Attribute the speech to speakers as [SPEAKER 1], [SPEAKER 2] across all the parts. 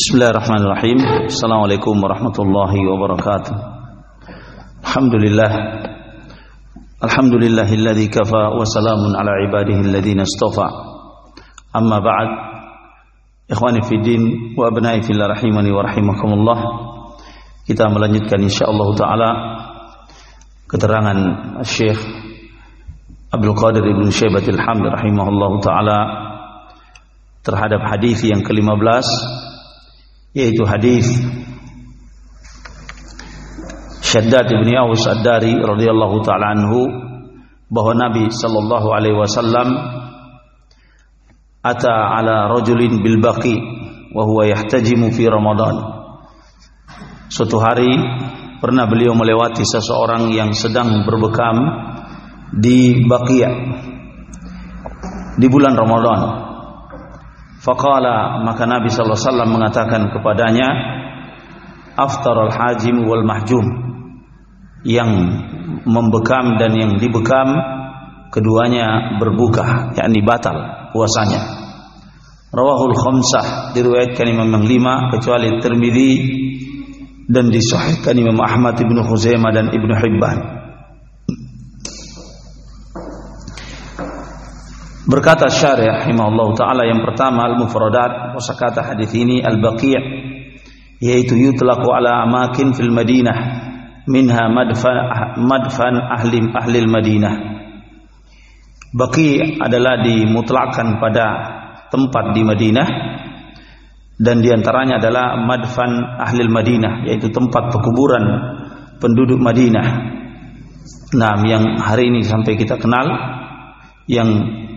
[SPEAKER 1] Bismillahirrahmanirrahim. Assalamualaikum warahmatullahi wabarakatuh. Alhamdulillah. Alhamdulillahilladzi kafa wa salamun ala ibadihi alladhina istafa. Amma ba'd. Ikhwani fi din wa abnai fillah rahimani wa rahimakumullah. Kita melanjutkan insyaallah taala keterangan Syekh Abdul Qadir Ibn Syaibatil Hamd rahimahullah taala terhadap hadis yang ke-15 yaitu hadis Syaddad bin Aus Ad-Dari radhiyallahu taala anhu bahwa Nabi sallallahu alaihi wasallam ata ala rajulin bil baqi wa huwa yahtajimu fi Ramadan. Suatu hari pernah beliau melewati seseorang yang sedang berbekam di Baqiyah di bulan Ramadan. Faqala maka Nabi sallallahu alaihi wasallam mengatakan kepadanya aftar al-hajim wal mahjum. Yang membekam dan yang dibekam keduanya berbuka yakni batal puasanya. Rawahul khamsah diriwayatkan Imam yang lima kecuali Tirmidzi dan disahihkan Imam Ahmad Ibnu Khuzaimah dan Ibnu Hibban Berkata syarih rahimahullah taala yang pertama al-mufradat kosakata hadis ini al-baqi' yaitu yutlaqu ala amakin fil Madinah minha madfan madfan ahli ahli Madinah. Baqi' adalah dimutlakkan pada tempat di Madinah dan di antaranya adalah madfan ahli Madinah yaitu tempat pekuburan penduduk Madinah. Nah, yang hari ini sampai kita kenal yang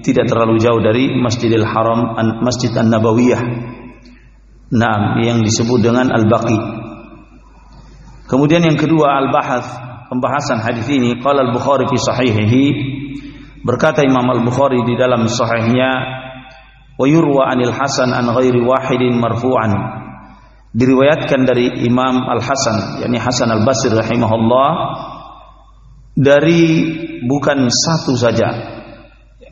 [SPEAKER 1] tidak terlalu jauh dari Masjidil Haram Masjid An-Nabawiyah. Nah, yang disebut dengan Al-Baqi. Kemudian yang kedua Al-Bahath, pembahasan hadis ini qala Al-Bukhari fi sahihihi berkata Imam Al-Bukhari di dalam sahihnya wa yurwa anil Hasan an ghairi wahidin marfu'an diriwayatkan dari Imam Al-Hasan yakni Hasan Al-Basri rahimahullah dari bukan satu saja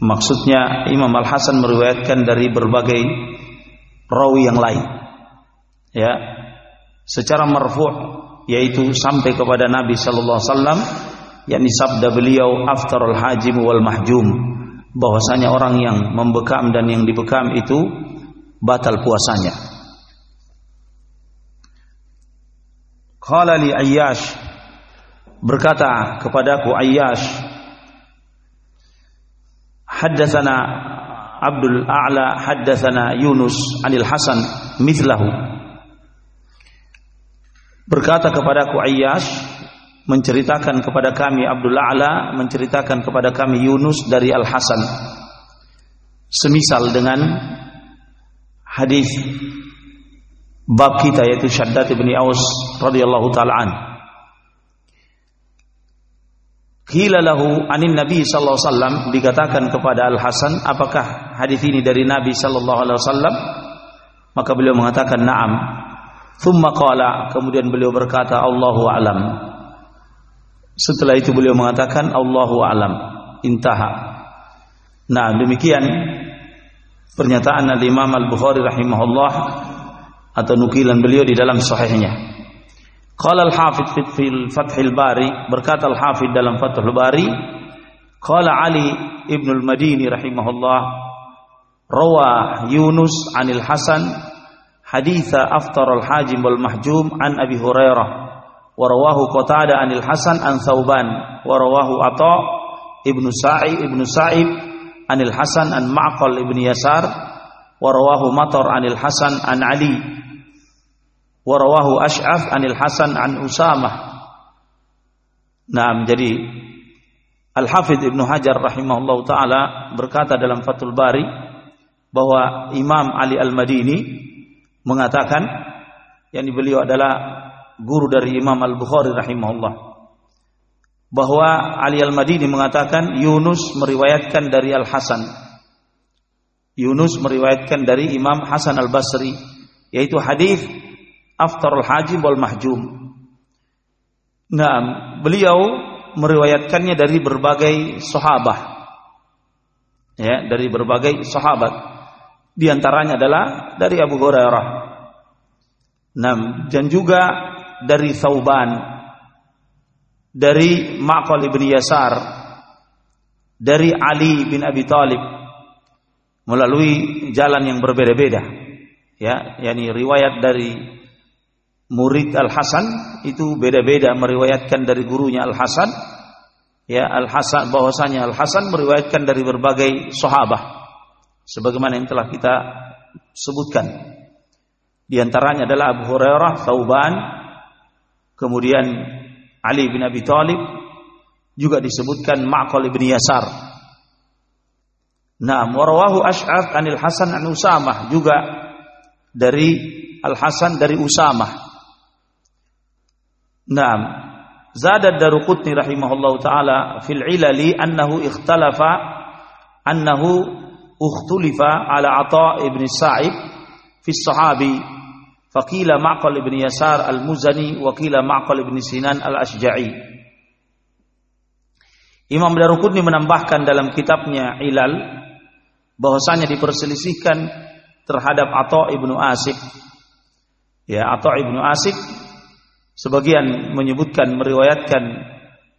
[SPEAKER 1] Maksudnya Imam Al Hasan meriwayatkan dari berbagai rawi yang lain. Ya. Secara marfu' yaitu sampai kepada Nabi sallallahu alaihi wasallam yakni sabda beliau aftarul hajim wal mahjum bahwasanya orang yang membekam dan yang dibekam itu batal puasanya. Qala li Ayyash berkata kepadaku Ayyash haddatsana Abdul A'la haddatsana Yunus anil Hasan mithlahu. Berkata kepadaku Ayyash menceritakan kepada kami Abdul A'la menceritakan kepada kami Yunus dari Al Hasan. Semisal dengan hadis bab kita yaitu Shaddad bin Aus radhiyallahu taala anhu Qila lahu anin Nabi sallallahu alaihi wasallam dikatakan kepada Al Hasan, apakah hadis ini dari Nabi sallallahu alaihi wasallam? Maka beliau mengatakan na'am. Thumma qala, kemudian beliau berkata Allahu alam. Setelah itu beliau mengatakan Allahu alam. Intaha. Nah, demikian pernyataan Al-Imam Al-Bukhari rahimahullah atau nukilan beliau di dalam sahihnya. Qala al-Hafidh fi Fathil Bari berkata al-Hafidh dalam Fathul Bari qala Ali Ibn al-Madini rahimahullah rawa Yunus anil Hasan haditha aftar al-hajim wal mahjum an Abi Hurairah wa rawahu Qatada anil Hasan an Thauban wa rawahu Atha Ibnu Sa'id Ibnu Sa'ib anil Hasan an Ma'qal Ibn Yasar wa rawahu Matar anil Hasan an Ali warawahu Ash'af anil Hasan an Usamah. Nah, jadi Al-Hafidh Ibnu Hajar rahimahullah taala berkata dalam Fathul Bari bahwa Imam Ali Al-Madini mengatakan yang beliau adalah guru dari Imam Al-Bukhari rahimahullah bahwa Ali Al-Madini mengatakan Yunus meriwayatkan dari Al-Hasan Yunus meriwayatkan dari Imam Hasan Al-Basri yaitu hadis aftarul haji wal mahjum. Nah, beliau meriwayatkannya dari berbagai sahabat. Ya, dari berbagai sahabat. Di antaranya adalah dari Abu Hurairah. Nah, dan juga dari Thauban, dari Ma'qal ibn Yasar, dari Ali bin Abi Thalib melalui jalan yang berbeda-beda. Ya, yakni riwayat dari murid Al Hasan itu beda-beda meriwayatkan dari gurunya Al Hasan. Ya, Al Hasan bahwasanya Al Hasan meriwayatkan dari berbagai sahabat. Sebagaimana yang telah kita sebutkan. Di antaranya adalah Abu Hurairah, Thauban, kemudian Ali bin Abi Thalib, juga disebutkan Ma'qal bin Yasar. Nah, warawahu Ash'af anil Hasan an Usamah juga dari Al Hasan dari Usamah. Nah, Zada Daruqutni rahimahullahu taala fil ilali annahu ikhtalafa annahu ukhtulifa ala Atha ibn Sa'ib fi sahabi. Faqila Ma'qal ibn Yasar al-Muzani wa qila Ma'qal ibn Sinan al-Ashja'i. Imam Daruqutni menambahkan dalam kitabnya Ilal bahwasanya diperselisihkan terhadap Atha ibnu Asib ya Atha ibnu Asib sebagian menyebutkan meriwayatkan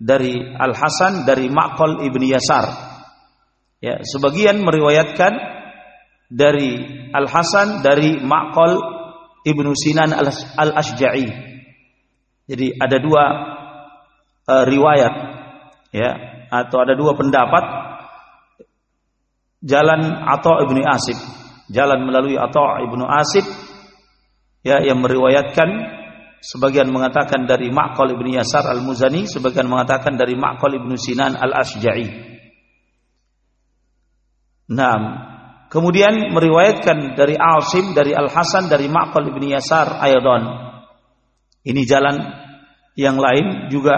[SPEAKER 1] dari Al Hasan dari Ma'qal ibnu Yasar Ya, sebagian meriwayatkan dari Al Hasan dari Ma'qal Ibnu Sinan Al Ashja'i. Jadi ada dua uh, riwayat ya atau ada dua pendapat jalan atau Ibnu Asib, jalan melalui atau Ibnu Asib ya yang meriwayatkan sebagian mengatakan dari Ma'qal Ibnu Yasar Al-Muzani, sebagian mengatakan dari Ma'qal Ibnu Sinan Al-Ashja'i. Nah, kemudian meriwayatkan dari Asim, dari Al Hasan, dari Ma'qal ibn Yasar Ayadon. Ini jalan yang lain juga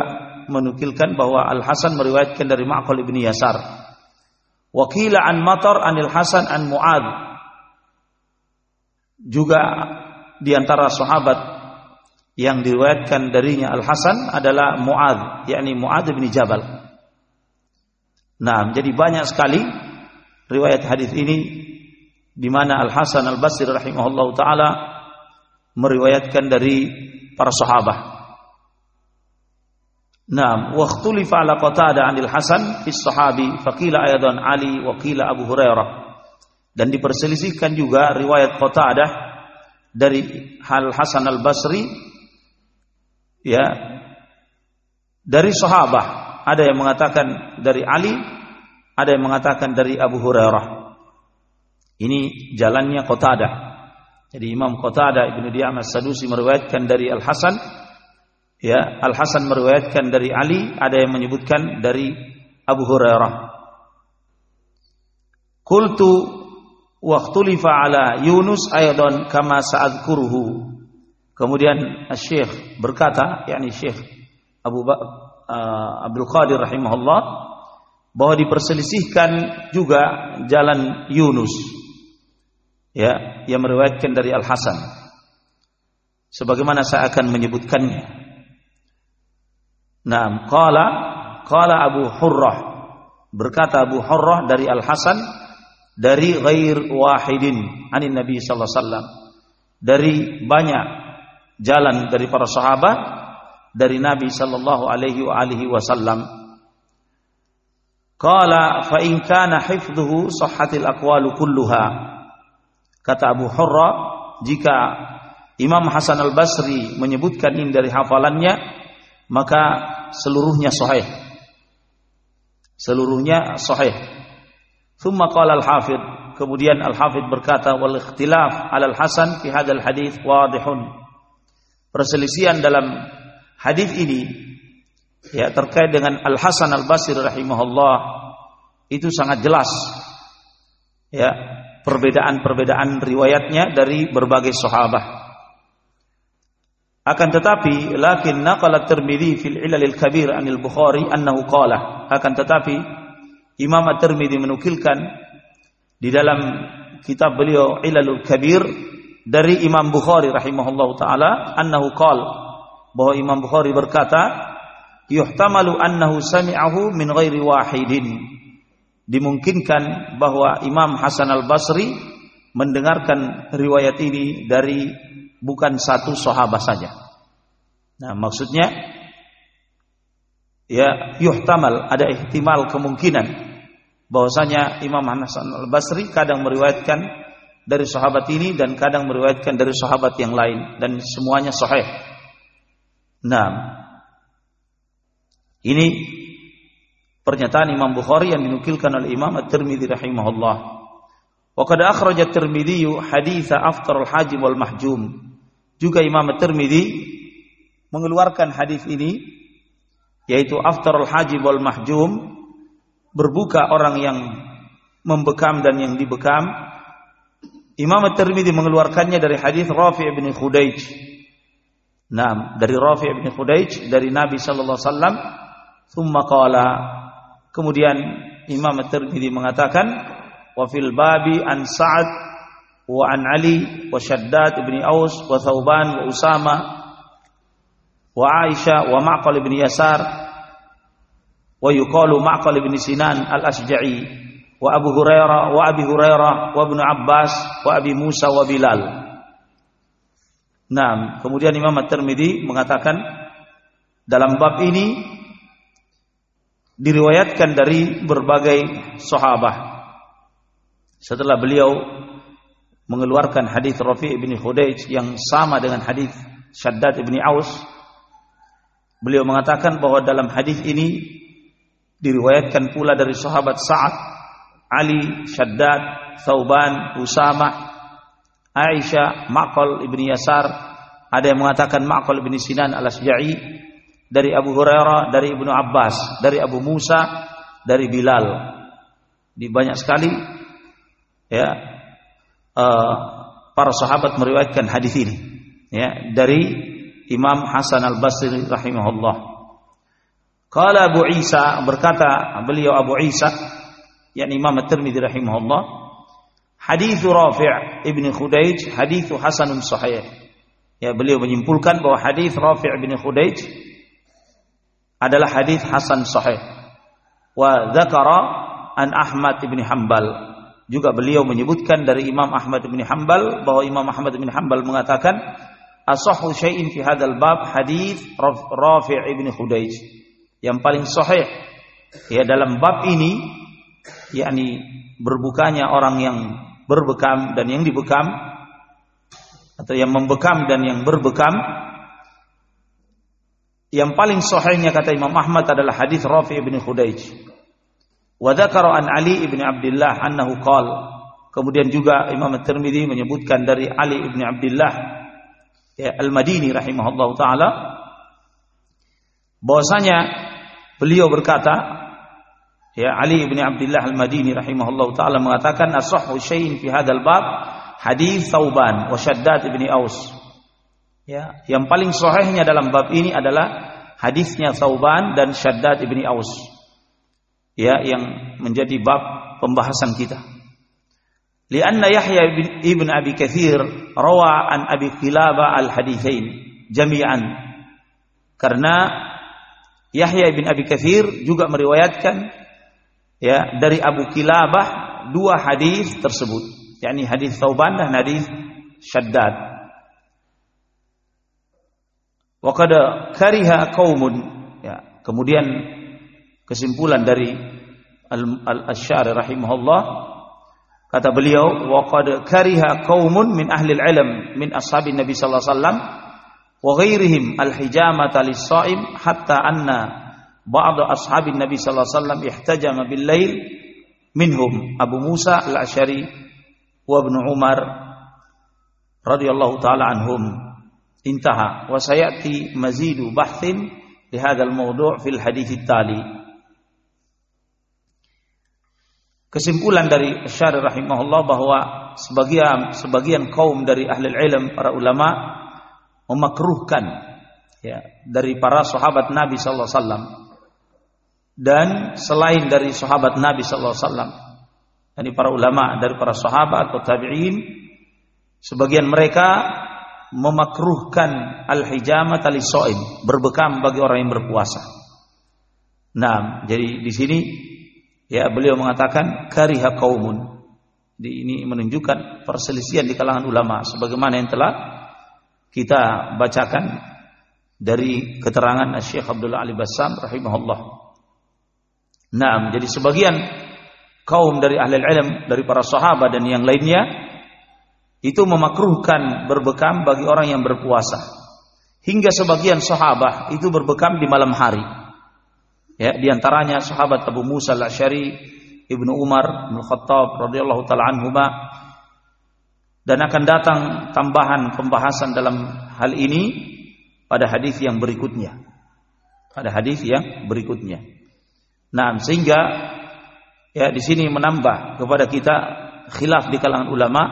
[SPEAKER 1] menukilkan bahwa Al Hasan meriwayatkan dari Ma'qal ibn Yasar. Wakila an Matar anil Hasan an Muad. Juga di antara sahabat yang diriwayatkan darinya Al Hasan adalah Muad, yakni Muad bin Jabal. Nah, jadi banyak sekali riwayat hadis ini di mana Al Hasan Al Basri rahimahullah taala meriwayatkan dari para sahabat. Naam, wa ikhtulifa ala Qatada 'anil Hasan fi sahabi faqila aydan Ali wa qila Abu Hurairah. Dan diperselisihkan juga riwayat Qatadah dari Hal Hasan Al Basri ya dari sahabat ada yang mengatakan dari Ali ada yang mengatakan dari Abu Hurairah. Ini jalannya Qatadah. Jadi Imam Qatadah Ibnu Di'am As-Sadusi meriwayatkan dari Al-Hasan ya, Al-Hasan meriwayatkan dari Ali, ada yang menyebutkan dari Abu Hurairah. Qultu wa ikhtulifa ala Yunus aydan kama sa'adkuruhu. Kemudian Syekh berkata, yakni Syekh Abu ba uh, Abdul Qadir rahimahullah bahwa diperselisihkan juga jalan Yunus ya yang meriwayatkan dari Al Hasan sebagaimana saya akan menyebutkannya. Nah qala qala Abu Hurrah. Berkata Abu Hurrah dari Al Hasan dari ghair wahidin anin Nabi sallallahu alaihi wasallam. Dari banyak jalan dari para sahabat dari Nabi sallallahu alaihi wasallam Qala fa in kana hifdhuhu sahhatil aqwalu kulluha. Kata Abu Hurra, jika Imam Hasan Al-Basri menyebutkan ini dari hafalannya, maka seluruhnya sahih. Seluruhnya sahih. Thumma qala Al-Hafidh, kemudian Al-Hafidh berkata wal ikhtilaf Al-Hasan fi hadzal hadits wadihun. Perselisihan dalam hadis ini ya terkait dengan Al Hasan Al Basri rahimahullah itu sangat jelas ya perbedaan-perbedaan riwayatnya dari berbagai sahabat akan tetapi lakin naqala Tirmidzi fil Ilalil Kabir anil Bukhari annahu qala. Akan tetapi Imam At-Tirmidzi menukilkan di dalam kitab beliau Ilalul Kabir dari Imam Bukhari rahimahullah taala annahu qala bahwa Imam Bukhari berkata yuhtamalu annahu sami'ahu min ghairi wahidin. Dimungkinkan bahwa Imam Hasan Al-Basri mendengarkan riwayat ini dari bukan satu sahabat saja. Nah, maksudnya ya yuhtamal ada ihtimal kemungkinan bahwasanya Imam Hasan Al-Basri kadang meriwayatkan dari sahabat ini dan kadang meriwayatkan dari sahabat yang lain dan semuanya sahih. Nah, ini pernyataan Imam Bukhari yang dinukilkan oleh Imam At-Tirmidzi rahimahullah. Wa qad akhraja At-Tirmidzi hadits aftar al-hajim wal mahjum. Juga Imam At-Tirmidzi mengeluarkan hadis ini yaitu aftar al-hajim wal mahjum berbuka orang yang membekam dan yang dibekam. Imam At-Tirmidzi mengeluarkannya dari hadis Rafi' bin Khudaij. Nah, dari Rafi' bin Khudaij dari Nabi sallallahu alaihi wasallam, "Tsumma qala Kemudian Imam At-Tirmidzi mengatakan wa fil babi an Sa'ad wa an Ali wa Shaddad ibni Aus wa Thauban wa Usama wa Aisyah wa Ma'qal ibn Yasar wa yuqalu Ma'qal ibn Sinan al-Asja'i wa Abu Hurairah wa Abi Hurairah wa Ibnu Abbas wa Abi Musa wa Bilal. Nah, kemudian Imam At-Tirmidzi mengatakan dalam bab ini diriwayatkan dari berbagai sahabat. Setelah beliau mengeluarkan hadis Rafi' bin Khudaij yang sama dengan hadis Shaddad bin Aus, beliau mengatakan bahwa dalam hadis ini diriwayatkan pula dari sahabat Sa'ad, Ali, Shaddad, Thauban, Usama, Aisyah, Maqal ibni Yasar, ada yang mengatakan Maqal ibni Sinan al-Asja'i, dari Abu Hurairah, dari Ibnu Abbas, dari Abu Musa, dari Bilal. Di banyak sekali ya uh, para sahabat meriwayatkan hadis ini ya dari Imam Hasan Al Basri rahimahullah. Kala Abu Isa berkata beliau Abu Isa yakni Imam At-Tirmidzi rahimahullah hadis Rafi' ibni Khudaij hadis Hasanun sahih. Ya beliau menyimpulkan bahwa hadis Rafi' ibni Khudaij adalah hadis hasan sahih. Wa dzakara an Ahmad bin Hambal. Juga beliau menyebutkan dari Imam Ahmad bin Hambal bahwa Imam Ahmad bin Hambal mengatakan asahhu syai'in fi hadzal bab hadis Rafi' ibn Khudaij. Yang paling sahih ya dalam bab ini yakni berbukanya orang yang berbekam dan yang dibekam atau yang membekam dan yang berbekam yang paling sahihnya kata Imam Ahmad adalah hadis Rafi bin Khudaij. Wa dzakara an Ali bin Abdullah annahu qala. Kemudian juga Imam At-Tirmidzi menyebutkan dari Ali bin Abdullah ya, Al-Madini rahimahullah taala bahwasanya beliau berkata ya Ali bin Abdullah Al-Madini rahimahullah taala mengatakan asahhu syai'in fi hadzal bab hadis Thauban wa Shaddad bin Aus Ya, yang paling sahihnya dalam bab ini adalah hadisnya Sauban dan Syaddad ibni Aus. Ya, yang menjadi bab pembahasan kita. Lianna Yahya ibn Abi Kathir rawa an Abi Qilabah al-hadithain jami'an. Karena Yahya ibn Abi Kathir juga meriwayatkan ya dari Abu Kilabah dua hadis tersebut, yakni hadis Sauban dan hadis Syaddad. Wa qad kariha qaumun. Ya kemudian kesimpulan dari Al-Asy'ari rahimahullah. Kata beliau wa qad kariha qaumun min ahli al-ilm min ashabin Nabi sallallahu alaihi wasallam wa ghairihim al-hijamata lis-sha'im hatta anna ba'd ashabin Nabi sallallahu alaihi wasallam ihtajama bil-lail minhum. Abu Musa al-Asy'ari wa Ibnu Umar radhiyallahu taala anhum. Intaha. Wa sayati mazidu bahthin di hadzal mawdu' fil hadits tali kesimpulan dari Syarih rahimahullah bahwa sebagian sebagian kaum dari ahli ilm para ulama memakruhkan ya dari para sahabat Nabi sallallahu alaihi wasallam dan selain dari sahabat Nabi sallallahu alaihi wasallam dari para ulama dari para sahabat atau tabi'in sebagian mereka memakruhkan al-hijamah tali soim berbekam bagi orang yang berpuasa. Nah, jadi di sini ya beliau mengatakan kariha kaumun. Di ini menunjukkan perselisihan di kalangan ulama sebagaimana yang telah kita bacakan dari keterangan Syekh Abdullah Ali Bassam rahimahullah. Nah, jadi sebagian kaum dari ahli ilm dari para sahabat dan yang lainnya itu memakruhkan berbekam bagi orang yang berpuasa. Hingga sebagian sahabat itu berbekam di malam hari. Ya, di antaranya sahabat Abu Musa Al-Asy'ari, Ibnu Umar bin Khattab radhiyallahu taala anhuma dan akan datang tambahan pembahasan dalam hal ini pada hadis yang berikutnya. Pada hadis yang berikutnya. Nah, sehingga ya di sini menambah kepada kita khilaf di kalangan ulama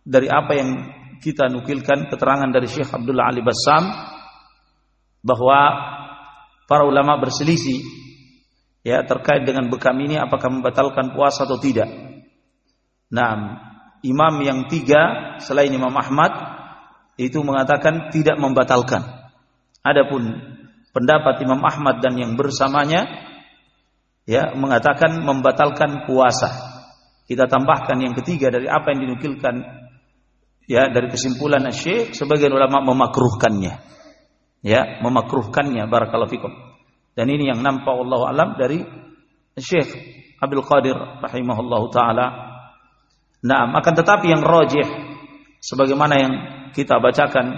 [SPEAKER 1] dari apa yang kita nukilkan keterangan dari Syekh Abdullah Ali Bassam bahwa para ulama berselisih ya terkait dengan bekam ini apakah membatalkan puasa atau tidak. Nah, imam yang tiga selain Imam Ahmad itu mengatakan tidak membatalkan. Adapun pendapat Imam Ahmad dan yang bersamanya ya mengatakan membatalkan puasa. Kita tambahkan yang ketiga dari apa yang dinukilkan ya dari kesimpulan Syekh sebagian ulama memakruhkannya. Ya, memakruhkannya barakallahu fikum. Dan ini yang nampak Allah alam dari Syekh Abdul Qadir rahimahullahu taala. Nah, akan tetapi yang rajih sebagaimana yang kita bacakan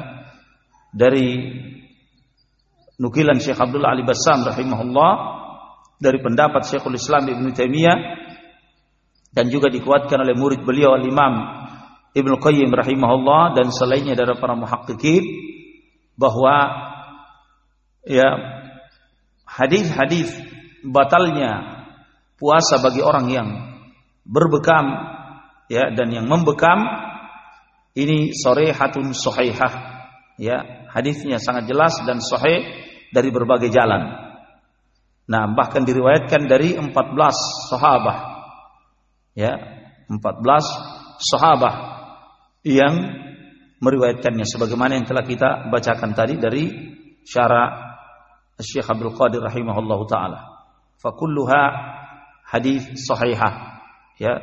[SPEAKER 1] dari nukilan Syekh Abdullah Ali Bassam rahimahullah dari pendapat Syekhul Islam Ibn Taimiyah dan juga dikuatkan oleh murid beliau Al-Imam Ibnu Qayyim rahimahullah dan selainnya dari para muhaqqiqin bahwa ya hadis-hadis batalnya puasa bagi orang yang berbekam ya dan yang membekam ini sorehatun sohaihah. Ya, hadisnya sangat jelas dan sahih dari berbagai jalan. Nah, bahkan diriwayatkan dari 14 sahabat. Ya, 14 sahabat yang meriwayatkannya sebagaimana yang telah kita bacakan tadi dari syara Syekh Abdul Qadir rahimahullahu taala. Fakulluha hadis sahihah. Ya,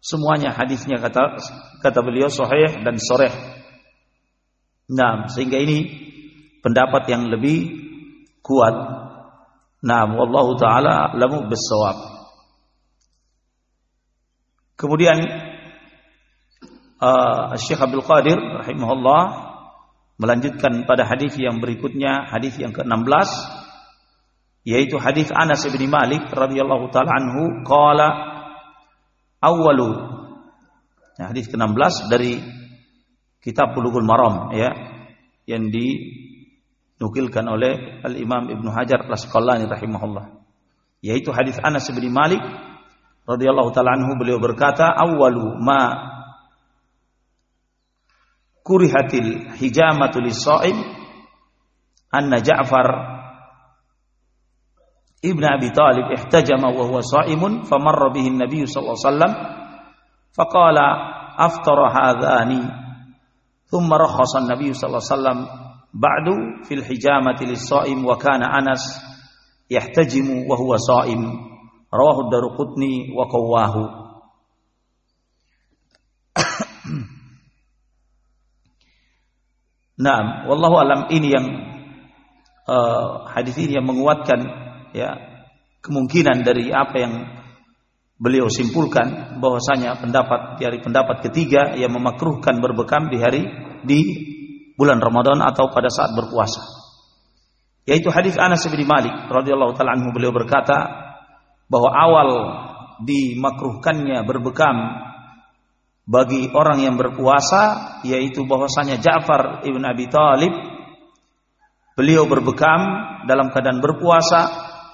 [SPEAKER 1] Semuanya hadisnya kata kata beliau sahih dan sore. Nah, sehingga ini pendapat yang lebih kuat. Nah, wallahu taala lamu bisawab. Kemudian uh, Syekh Abdul Qadir rahimahullah melanjutkan pada hadis yang berikutnya, hadis yang ke-16 yaitu hadis Anas bin Malik radhiyallahu taala anhu qala awalu ya, hadis ke-16 dari kitab Bulughul Maram ya yang dinukilkan oleh Al-Imam Ibnu Hajar Al-Asqalani rahimahullah. Yaitu hadis Anas bin Malik radhiyallahu taala anhu beliau berkata awalu ma kurihatil hijamatu lis-sha'im anna Ja'far Ibn Abi Talib ihtajama wa huwa sha'imun famarra bihi an-nabiy sallallahu alaihi wasallam faqala aftara hadhani thumma rakhasa an-nabiy sallallahu alaihi wasallam ba'du fil hijamati lis-sha'im wa kana Anas yahtajimu wa huwa sha'im rawahu ad-Daruqutni wa qawwahu. Naam, wallahu alam ini yang uh, hadis ini yang menguatkan ya kemungkinan dari apa yang beliau simpulkan bahwasanya pendapat dari pendapat ketiga yang memakruhkan berbekam di hari di bulan Ramadan atau pada saat berpuasa. Yaitu hadis Anas bin Malik radhiyallahu taala anhu beliau berkata bahwa awal dimakruhkannya berbekam bagi orang yang berpuasa yaitu bahwasanya Ja'far ibn Abi Thalib beliau berbekam dalam keadaan berpuasa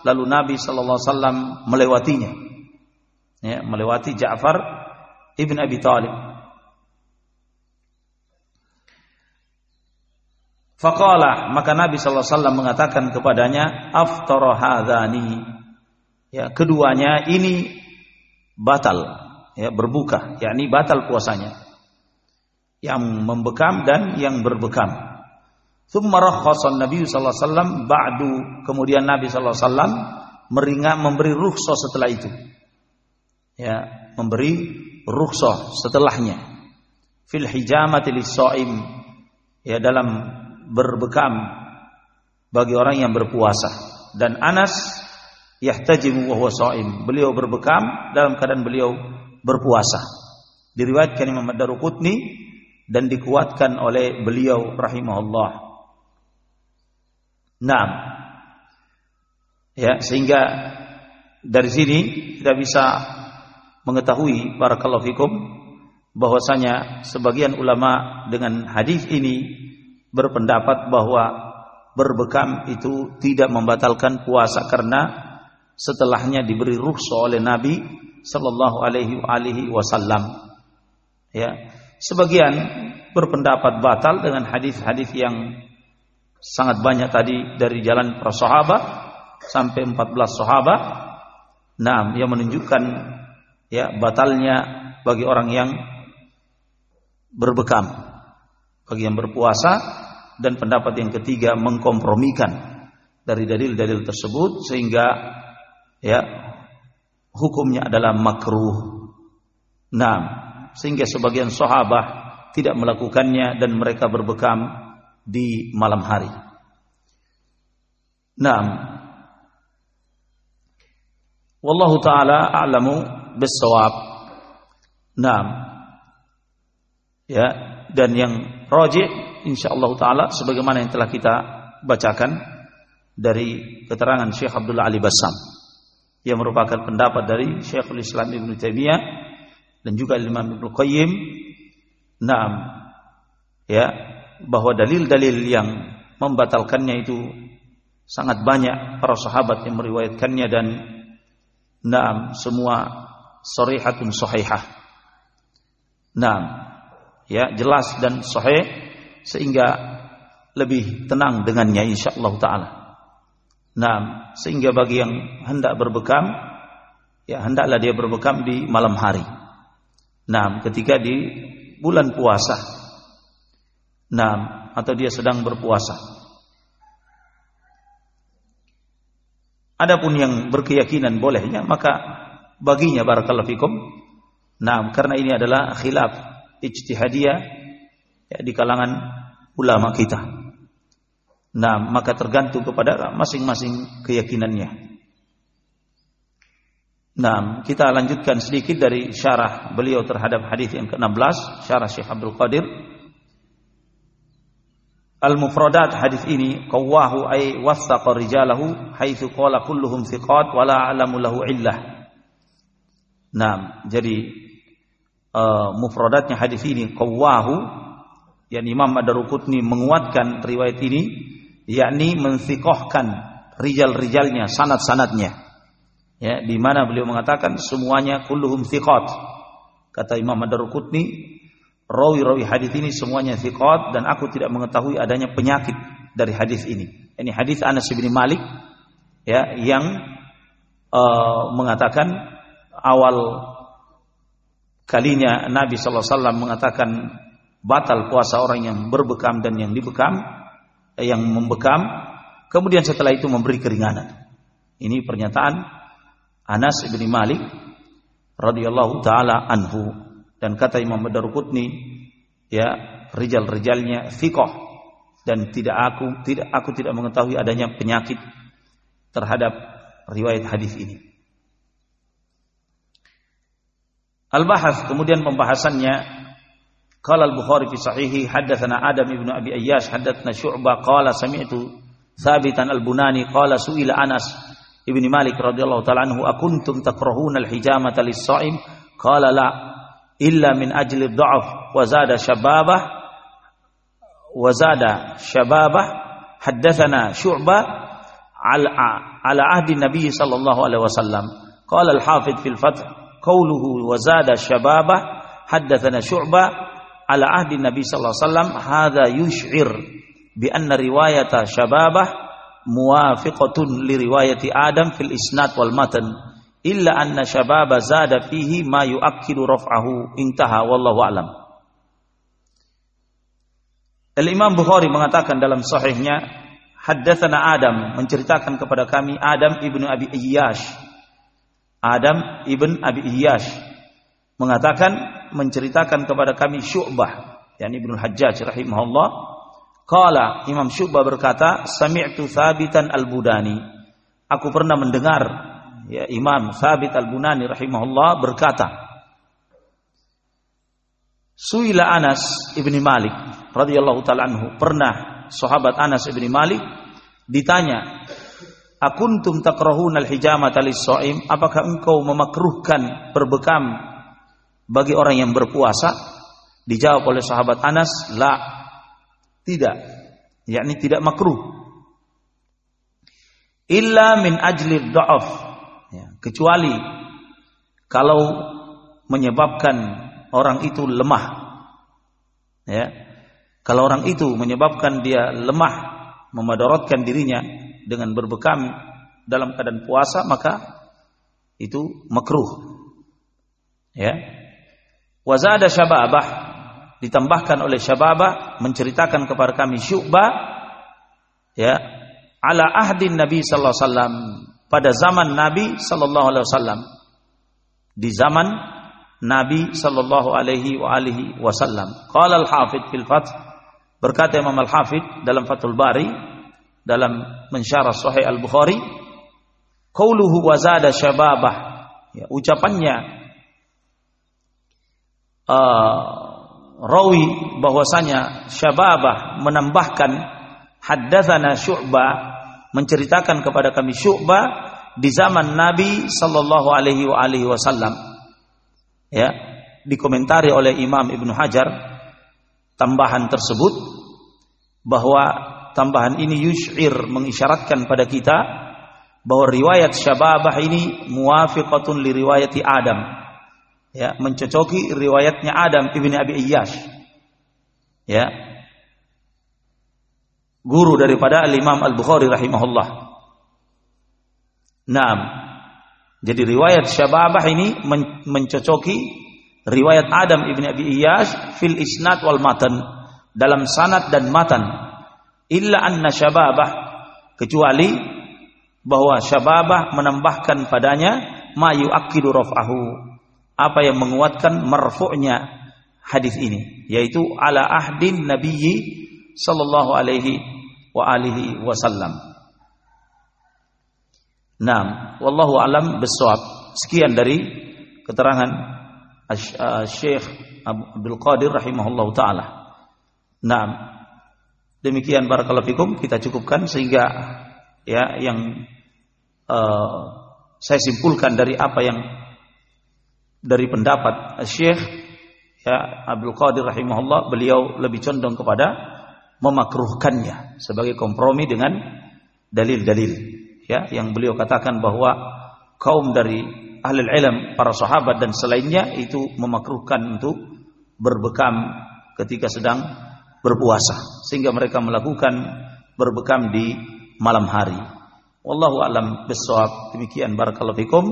[SPEAKER 1] lalu Nabi sallallahu alaihi melewatinya. Ya, melewati Ja'far ibn Abi Talib. Faqala maka Nabi sallallahu alaihi wasallam mengatakan kepadanya aftara hadzani. Ya, keduanya ini batal ya berbuka, yakni batal puasanya. Yang membekam dan yang berbekam. Thumma rakhasa Nabi sallallahu alaihi wasallam ba'du kemudian Nabi sallallahu alaihi wasallam meringat memberi rukhsah setelah itu. Ya, memberi rukhsah setelahnya. Fil hijamati lis-shaim ya dalam berbekam bagi orang yang berpuasa. Dan Anas yahtajimu wa huwa shaim beliau berbekam dalam keadaan beliau berpuasa. Diriwayatkan Imam Ad-Daruqutni dan dikuatkan oleh beliau rahimahullah. Naam. Ya sehingga dari sini kita bisa mengetahui barakallahu fikum bahwasanya sebagian ulama dengan hadis ini berpendapat bahwa berbekam itu tidak membatalkan puasa karena setelahnya diberi rukhsah oleh Nabi sallallahu alaihi wasallam. Ya. Sebagian berpendapat batal dengan hadis-hadis yang sangat banyak tadi dari jalan para sahabat sampai 14 sahabat. Nah, yang menunjukkan ya batalnya bagi orang yang berbekam bagi yang berpuasa dan pendapat yang ketiga mengkompromikan dari dalil-dalil tersebut sehingga ya hukumnya adalah makruh. Nah, sehingga sebagian sahabat tidak melakukannya dan mereka berbekam di malam hari. Nah, wallahu taala a'lamu bisawab. Nah, ya dan yang roji insyaallah taala sebagaimana yang telah kita bacakan dari keterangan Syekh Abdullah Ali Bassam yang merupakan pendapat dari Syekhul Islam Ibn Taimiyah dan juga Imam Ibnu Qayyim. Naam. Ya, bahwa dalil-dalil yang membatalkannya itu sangat banyak para sahabat yang meriwayatkannya dan naam semua sarihatun sahihah. Nah, ya jelas dan sahih sehingga lebih tenang dengannya insyaallah taala. Nah, sehingga bagi yang hendak berbekam ya hendaklah dia berbekam di malam hari. Nah, ketika di bulan puasa. Nah, atau dia sedang berpuasa. Adapun yang berkeyakinan bolehnya maka baginya barakallahu fikum. Nah, karena ini adalah khilaf ijtihadiyah ya, di kalangan ulama kita. Nah, maka tergantung kepada masing-masing keyakinannya. Nah, kita lanjutkan sedikit dari syarah beliau terhadap hadis yang ke-16, syarah Syekh Abdul Qadir. Al-mufradat hadis ini qawwahu ay wasaqa rijalahu haitsu qala kulluhum thiqat wala a'lamu lahu illah. Nah, jadi uh, mufradatnya hadis ini qawwahu yang Imam Ad-Darqutni menguatkan riwayat ini yakni mensikohkan rijal-rijalnya, sanad-sanadnya. Ya, di mana beliau mengatakan semuanya kulluhum thiqat. Kata Imam Ad-Darqutni, rawi-rawi hadis ini semuanya thiqat dan aku tidak mengetahui adanya penyakit dari hadis ini. Ini hadis Anas bin Malik ya yang uh, mengatakan awal kalinya Nabi Wasallam mengatakan batal puasa orang yang berbekam dan yang dibekam, eh, yang membekam, kemudian setelah itu memberi keringanan. Ini pernyataan Anas bin Malik radhiyallahu taala anhu dan kata Imam Daruqutni ya rijal-rijalnya fiqh dan tidak aku tidak aku tidak mengetahui adanya penyakit terhadap riwayat hadis ini. Al-Bahath kemudian pembahasannya قال البخاري في صحيحه حدثنا آدم بن أبي أياش حدثنا شعبة قال سمعت ثابتا البناني قال سئل أنس ابن مالك رضي الله تعالى عنه أكنتم تكرهون الحجامة للصائم؟ قال لا إلا من أجل الضعف وزاد شبابه وزاد شبابه. حدثنا شعبة على عهد النبي صلى الله عليه وسلم. قال الحافظ في الفتح قوله وزاد شبابه حدثنا شعبة ala ahdi Nabi sallallahu alaihi wasallam hadza yush'ir bi anna riwayata syababah muwafiqatun li riwayati Adam fil isnad wal matan illa anna syababa zada fihi ma yuakkidu raf'ahu intaha wallahu alam Al Imam Bukhari mengatakan dalam sahihnya haddatsana Adam menceritakan kepada kami Adam ibnu Abi Iyash. Adam ibn Abi Iyash mengatakan menceritakan kepada kami Syu'bah yang Ibnu Hajjaj rahimahullah Qala Imam Syu'bah berkata, sami'tu Thabitan Al-Budani. Aku pernah mendengar ya Imam Thabit Al-Bunani rahimahullah berkata, Suila Anas ibni Malik radhiyallahu taala anhu pernah sahabat Anas ibni Malik ditanya, "Akuntum takrahuna al-hijamata lis-shaim? Apakah engkau memakruhkan berbekam bagi orang yang berpuasa?" Dijawab oleh sahabat Anas, "La." Tidak. Yakni tidak makruh. Illa min ajli dha'af. Ya, kecuali kalau menyebabkan orang itu lemah. Ya. Kalau orang itu menyebabkan dia lemah, memadaratkan dirinya dengan berbekam dalam keadaan puasa, maka itu makruh. Ya. Wazada syababah. Ditambahkan oleh Syababa menceritakan kepada kami Syu'bah ya ala ahdin Nabi sallallahu alaihi wasallam pada zaman Nabi sallallahu alaihi wasallam. Di zaman Nabi sallallahu alaihi wa alihi wasallam. Qala al-hafidh fil fath berkata Imam al-hafidh dalam Fathul Bari dalam mensyarah sahih al-Bukhari qauluhu wa zada syababah. Ya ucapannya uh, rawi bahwasanya Syababah menambahkan haddatsana Syu'bah menceritakan kepada kami Syu'bah di zaman Nabi sallallahu alaihi wa alihi wasallam. Ya, dikomentari oleh Imam Ibnu Hajar tambahan tersebut bahwa tambahan ini yushir mengisyaratkan pada kita bahwa riwayat Syababah ini muwafiqatun li riwayati Adam ya mencocoki riwayatnya Adam ibni Abi Iyyash ya. Guru daripada Al Imam Al Bukhari rahimahullah. Naam. Jadi riwayat Syababah ini mencocoki riwayat Adam ibni Abi Iyyash fil isnad wal matan dalam sanad dan matan. Illa anna Syababah kecuali bahwa Syababah menambahkan padanya ma yu'akkidu raf'ahu apa yang menguatkan marfu'nya hadis ini yaitu ala ahdin nabiyyi sallallahu alaihi wa alihi wasallam. Naam, wallahu alam bisawab. Sekian dari keterangan uh, Syekh Abdul Qadir rahimahullahu taala. Naam. Demikian barakallahu fikum kita cukupkan sehingga ya yang uh, saya simpulkan dari apa yang dari pendapat Syekh ya Abdul Qadir rahimahullah beliau lebih condong kepada memakruhkannya sebagai kompromi dengan dalil-dalil ya yang beliau katakan bahwa kaum dari ahli ilm para sahabat dan selainnya itu memakruhkan untuk berbekam ketika sedang berpuasa sehingga mereka melakukan berbekam di malam hari. Wallahu alam bisawab demikian barakallahu fikum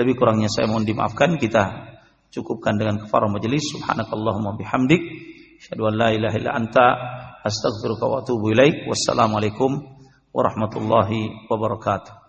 [SPEAKER 1] lebih kurangnya saya mohon dimaafkan. Kita cukupkan dengan kafarah majelis. Subhanakallahumma bihamdik. Asyhadu an la ilaha illa anta astaghfiruka wa atubu ilaik. Wassalamualaikum warahmatullahi wabarakatuh.